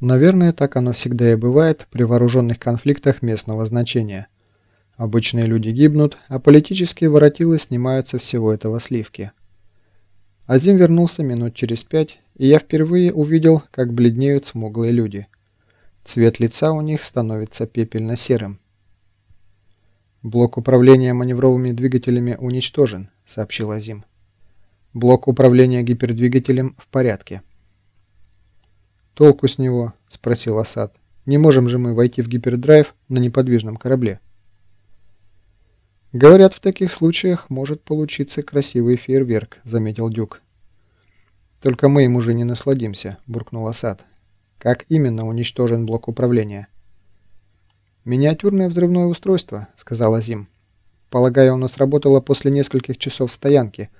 Наверное, так оно всегда и бывает при вооруженных конфликтах местного значения. Обычные люди гибнут, а политические воротилы снимаются всего этого сливки. Азим вернулся минут через пять, и я впервые увидел, как бледнеют смуглые люди. Цвет лица у них становится пепельно-серым. «Блок управления маневровыми двигателями уничтожен», — сообщил Азим. «Блок управления гипердвигателем в порядке». «Толку с него?» — спросил Асад. «Не можем же мы войти в гипердрайв на неподвижном корабле». «Говорят, в таких случаях может получиться красивый фейерверк», — заметил Дюк. «Только мы им уже не насладимся», — буркнул Асад. «Как именно уничтожен блок управления?» «Миниатюрное взрывное устройство», — сказал Азим. «Полагаю, оно сработало после нескольких часов стоянки,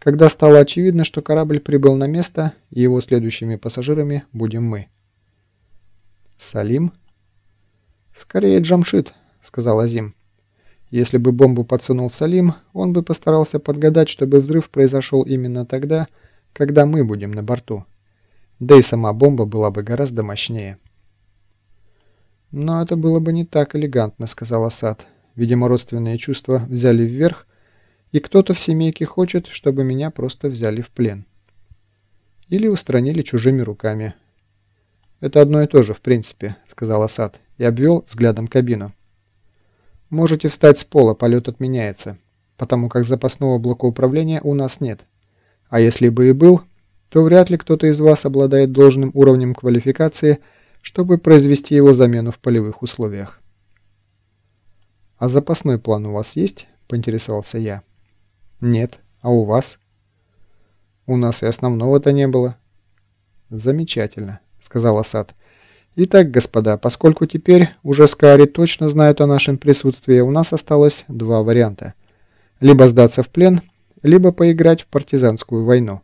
когда стало очевидно, что корабль прибыл на место, и его следующими пассажирами будем мы». «Салим?» «Скорее Джамшит», — сказал Азим. «Если бы бомбу подсунул Салим, он бы постарался подгадать, чтобы взрыв произошел именно тогда, когда мы будем на борту. Да и сама бомба была бы гораздо мощнее». «Но это было бы не так элегантно», — сказал Асад. «Видимо, родственные чувства взяли вверх, и кто-то в семейке хочет, чтобы меня просто взяли в плен. Или устранили чужими руками». «Это одно и то же, в принципе», — сказал Асад и обвел взглядом кабину. «Можете встать с пола, полет отменяется, потому как запасного блока управления у нас нет. А если бы и был, то вряд ли кто-то из вас обладает должным уровнем квалификации — чтобы произвести его замену в полевых условиях. «А запасной план у вас есть?» – поинтересовался я. «Нет. А у вас?» «У нас и основного-то не было». «Замечательно», – сказал Асад. «Итак, господа, поскольку теперь уже Скари точно знают о нашем присутствии, у нас осталось два варианта. Либо сдаться в плен, либо поиграть в партизанскую войну.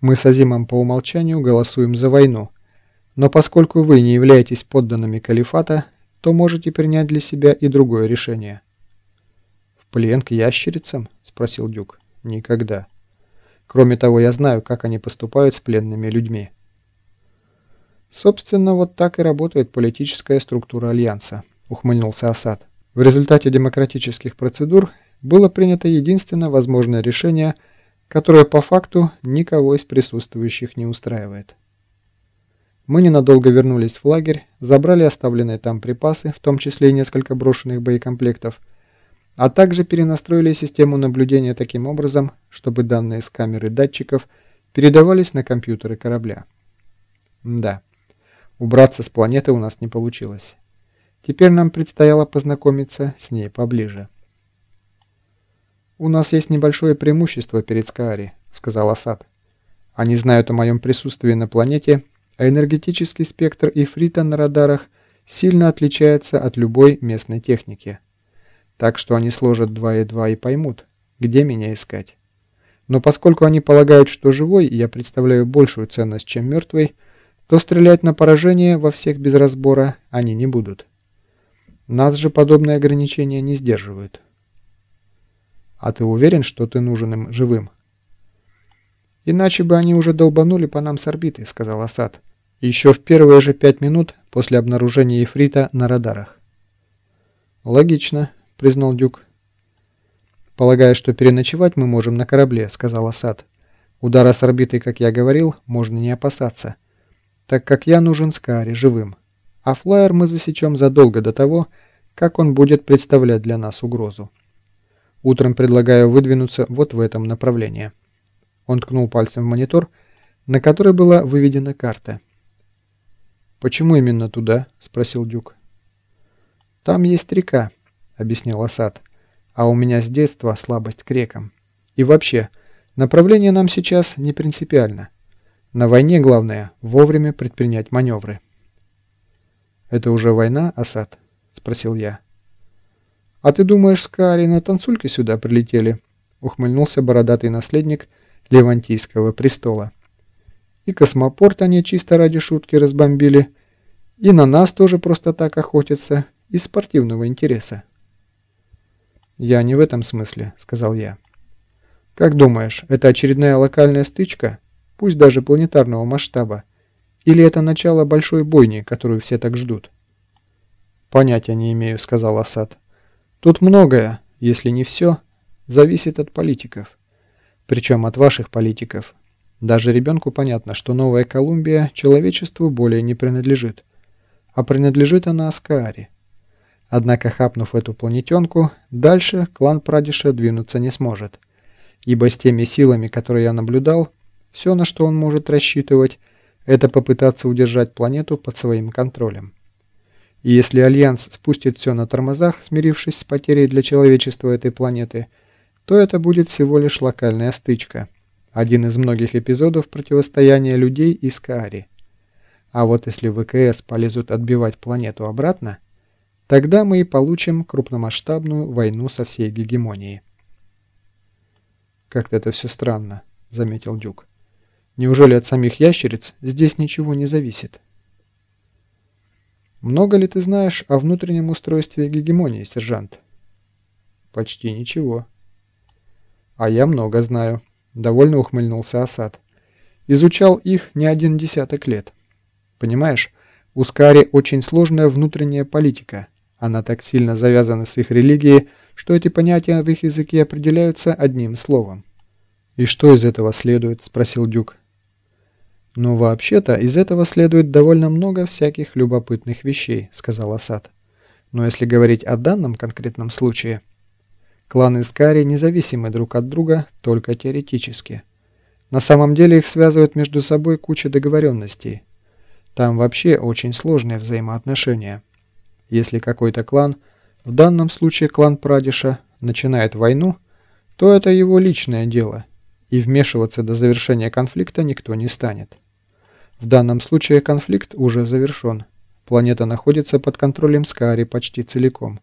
Мы с Азимом по умолчанию голосуем за войну, но поскольку вы не являетесь подданными калифата, то можете принять для себя и другое решение. «В плен к ящерицам?» – спросил Дюк. «Никогда. Кроме того, я знаю, как они поступают с пленными людьми». «Собственно, вот так и работает политическая структура Альянса», – ухмыльнулся Асад. «В результате демократических процедур было принято единственное возможное решение, которое по факту никого из присутствующих не устраивает». Мы ненадолго вернулись в лагерь, забрали оставленные там припасы, в том числе и несколько брошенных боекомплектов, а также перенастроили систему наблюдения таким образом, чтобы данные с камеры датчиков передавались на компьютеры корабля. Да, убраться с планеты у нас не получилось. Теперь нам предстояло познакомиться с ней поближе. «У нас есть небольшое преимущество перед Скаари», — сказал Асад. «Они знают о моем присутствии на планете а энергетический спектр ифрита на радарах сильно отличается от любой местной техники. Так что они сложат 2 и 2 и поймут, где меня искать. Но поскольку они полагают, что живой я представляю большую ценность, чем мертвый, то стрелять на поражение во всех без разбора они не будут. Нас же подобные ограничения не сдерживают. А ты уверен, что ты нужен им живым? «Иначе бы они уже долбанули по нам с орбиты», — сказал Асад. «Еще в первые же пять минут после обнаружения Ефрита на радарах». «Логично», — признал Дюк. «Полагаю, что переночевать мы можем на корабле», — сказал Асад. «Удара с орбитой, как я говорил, можно не опасаться, так как я нужен Скаре живым, а флайер мы засечем задолго до того, как он будет представлять для нас угрозу. Утром предлагаю выдвинуться вот в этом направлении». Он ткнул пальцем в монитор, на который была выведена карта. «Почему именно туда?» – спросил Дюк. «Там есть река», – объяснил Асад. «А у меня с детства слабость к рекам. И вообще, направление нам сейчас не принципиально. На войне главное – вовремя предпринять маневры». «Это уже война, Асад?» – спросил я. «А ты думаешь, Скаари на танцульке сюда прилетели?» – ухмыльнулся бородатый наследник – Левантийского престола. И космопорт они чисто ради шутки разбомбили, и на нас тоже просто так охотятся, из спортивного интереса. «Я не в этом смысле», — сказал я. «Как думаешь, это очередная локальная стычка, пусть даже планетарного масштаба, Или это начало большой бойни, которую все так ждут? «Понятия не имею», — сказал Асад. «Тут многое, если не все, зависит от политиков. Причем от ваших политиков. Даже ребенку понятно, что Новая Колумбия человечеству более не принадлежит. А принадлежит она Аскааре. Однако, хапнув эту планетенку, дальше клан Прадиша двинуться не сможет. Ибо с теми силами, которые я наблюдал, все, на что он может рассчитывать, это попытаться удержать планету под своим контролем. И если Альянс спустит все на тормозах, смирившись с потерей для человечества этой планеты, то это будет всего лишь локальная стычка. Один из многих эпизодов противостояния людей и Скаари. А вот если ВКС полезут отбивать планету обратно, тогда мы и получим крупномасштабную войну со всей гегемонией. «Как-то это все странно», — заметил Дюк. «Неужели от самих ящериц здесь ничего не зависит?» «Много ли ты знаешь о внутреннем устройстве гегемонии, сержант?» «Почти ничего». «А я много знаю», — довольно ухмыльнулся Асад. «Изучал их не один десяток лет. Понимаешь, у Скари очень сложная внутренняя политика. Она так сильно завязана с их религией, что эти понятия в их языке определяются одним словом». «И что из этого следует?» — спросил Дюк. «Но вообще-то из этого следует довольно много всяких любопытных вещей», — сказал Асад. «Но если говорить о данном конкретном случае, кланы Искари независимы друг от друга только теоретически. На самом деле их связывает между собой куча договоренностей. Там вообще очень сложные взаимоотношения. Если какой-то клан, в данном случае клан Прадиша, начинает войну, то это его личное дело, и вмешиваться до завершения конфликта никто не станет». В данном случае конфликт уже завершен. Планета находится под контролем Скари почти целиком.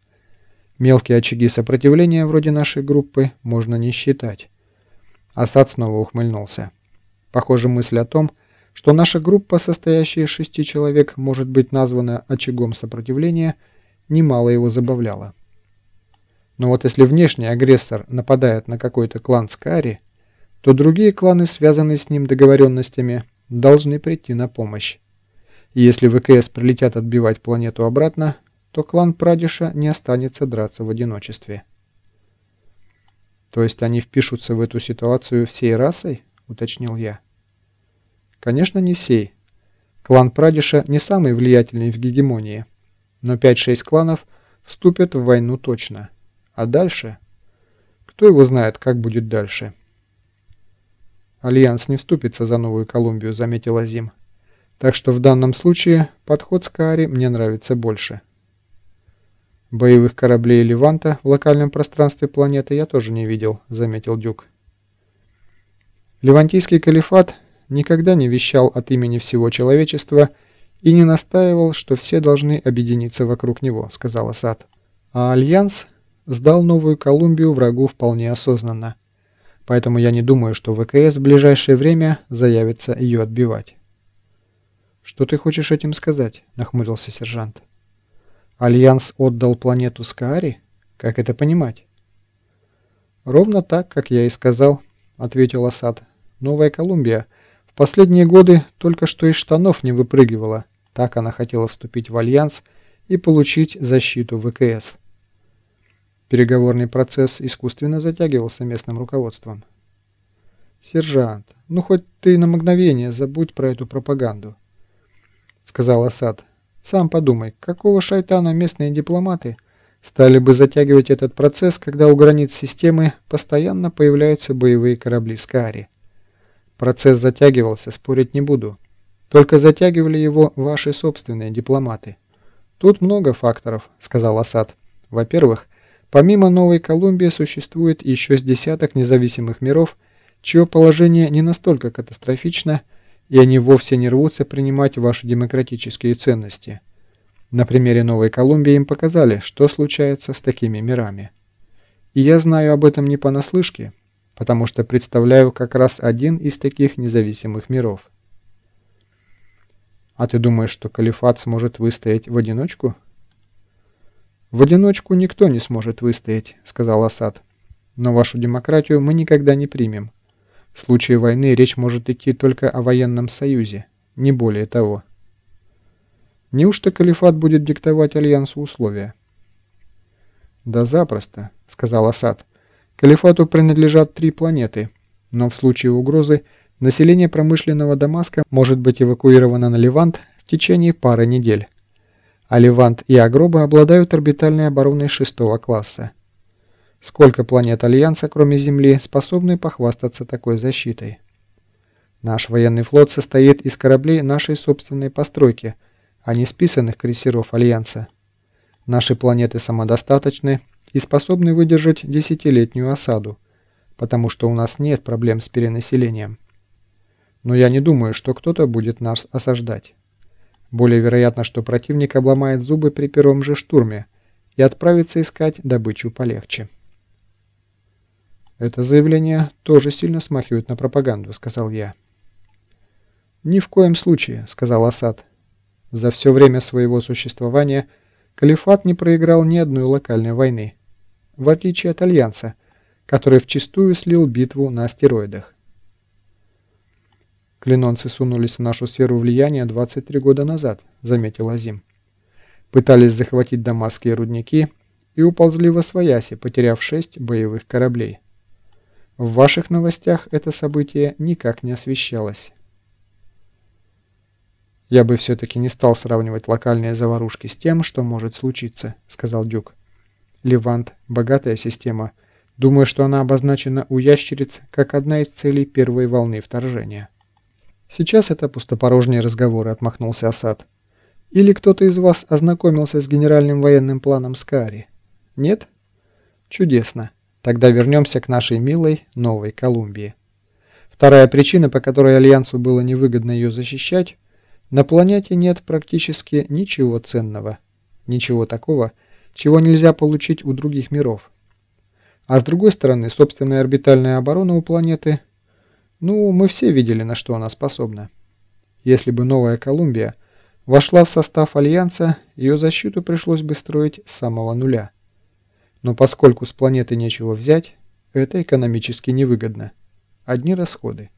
Мелкие очаги сопротивления вроде нашей группы можно не считать. Асад снова ухмыльнулся. Похоже, мысль о том, что наша группа, состоящая из шести человек, может быть названа очагом сопротивления, немало его забавляла. Но вот если внешний агрессор нападает на какой-то клан Скари, то другие кланы, связанные с ним договоренностями, должны прийти на помощь. И если ВКС прилетят отбивать планету обратно, то клан Прадиша не останется драться в одиночестве. «То есть они впишутся в эту ситуацию всей расой?» — уточнил я. «Конечно, не всей. Клан Прадиша не самый влиятельный в гегемонии, но 5-6 кланов вступят в войну точно. А дальше? Кто его знает, как будет дальше?» «Альянс не вступится за Новую Колумбию», — заметил Азим. «Так что в данном случае подход Скаари мне нравится больше». «Боевых кораблей Леванта в локальном пространстве планеты я тоже не видел», — заметил Дюк. Левантийский калифат никогда не вещал от имени всего человечества и не настаивал, что все должны объединиться вокруг него, — сказал Асад. А Альянс сдал Новую Колумбию врагу вполне осознанно поэтому я не думаю, что ВКС в ближайшее время заявится ее отбивать. «Что ты хочешь этим сказать?» – нахмурился сержант. «Альянс отдал планету Скаари? Как это понимать?» «Ровно так, как я и сказал», – ответил Асад. «Новая Колумбия в последние годы только что из штанов не выпрыгивала. Так она хотела вступить в Альянс и получить защиту ВКС». Переговорный процесс искусственно затягивался местным руководством. «Сержант, ну хоть ты на мгновение забудь про эту пропаганду», — сказал Асад. «Сам подумай, какого шайтана местные дипломаты стали бы затягивать этот процесс, когда у границ системы постоянно появляются боевые корабли Скари? Процесс затягивался, спорить не буду. Только затягивали его ваши собственные дипломаты. Тут много факторов», — сказал Асад. «Во-первых, Помимо Новой Колумбии существует еще с десяток независимых миров, чье положение не настолько катастрофично, и они вовсе не рвутся принимать ваши демократические ценности. На примере Новой Колумбии им показали, что случается с такими мирами. И я знаю об этом не понаслышке, потому что представляю как раз один из таких независимых миров. А ты думаешь, что Калифат сможет выстоять в одиночку? «В одиночку никто не сможет выстоять», — сказал Асад. «Но вашу демократию мы никогда не примем. В случае войны речь может идти только о военном союзе, не более того. Неужто Калифат будет диктовать Альянсу условия? «Да запросто», — сказал Асад. «Калифату принадлежат три планеты, но в случае угрозы население промышленного Дамаска может быть эвакуировано на Левант в течение пары недель. А Левант и Агроба обладают орбитальной обороной шестого класса. Сколько планет Альянса, кроме Земли, способны похвастаться такой защитой? Наш военный флот состоит из кораблей нашей собственной постройки, а не списанных крейсеров Альянса. Наши планеты самодостаточны и способны выдержать десятилетнюю осаду, потому что у нас нет проблем с перенаселением. Но я не думаю, что кто-то будет нас осаждать. Более вероятно, что противник обломает зубы при первом же штурме и отправится искать добычу полегче. «Это заявление тоже сильно смахивает на пропаганду», — сказал я. «Ни в коем случае», — сказал Асад. «За все время своего существования Калифат не проиграл ни одной локальной войны, в отличие от Альянса, который вчистую слил битву на астероидах. «Клинонцы сунулись в нашу сферу влияния 23 года назад», — заметил Азим. «Пытались захватить дамасские рудники и уползли во свояси, потеряв шесть боевых кораблей». В ваших новостях это событие никак не освещалось. «Я бы все-таки не стал сравнивать локальные заварушки с тем, что может случиться», — сказал Дюк. «Левант — богатая система. Думаю, что она обозначена у ящериц как одна из целей первой волны вторжения». «Сейчас это пустопорожние разговоры», — отмахнулся Асад. «Или кто-то из вас ознакомился с генеральным военным планом Скари? Нет? Чудесно. Тогда вернемся к нашей милой Новой Колумбии. Вторая причина, по которой Альянсу было невыгодно ее защищать, на планете нет практически ничего ценного, ничего такого, чего нельзя получить у других миров. А с другой стороны, собственная орбитальная оборона у планеты, ну, мы все видели, на что она способна. Если бы Новая Колумбия вошла в состав Альянса, ее защиту пришлось бы строить с самого нуля. Но поскольку с планеты нечего взять, это экономически невыгодно. Одни расходы.